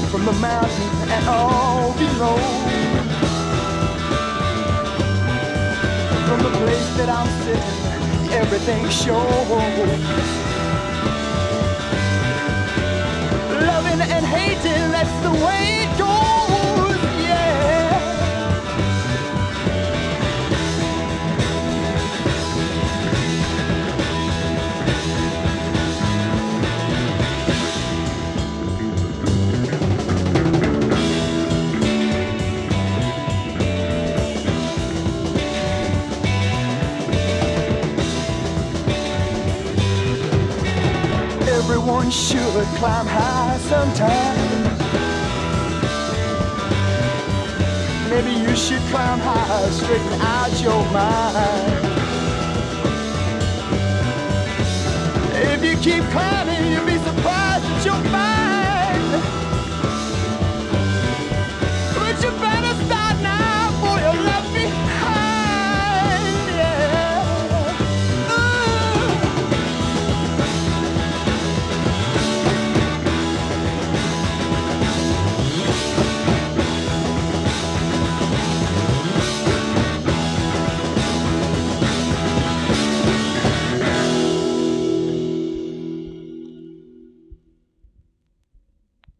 from the mountain and all below. From the place that I'm sitting, everything shows. Loving and hating, that's the way it goes, Everyone should climb high sometime. Maybe you should climb high, straighten out your mind. If you keep climbing, you'll be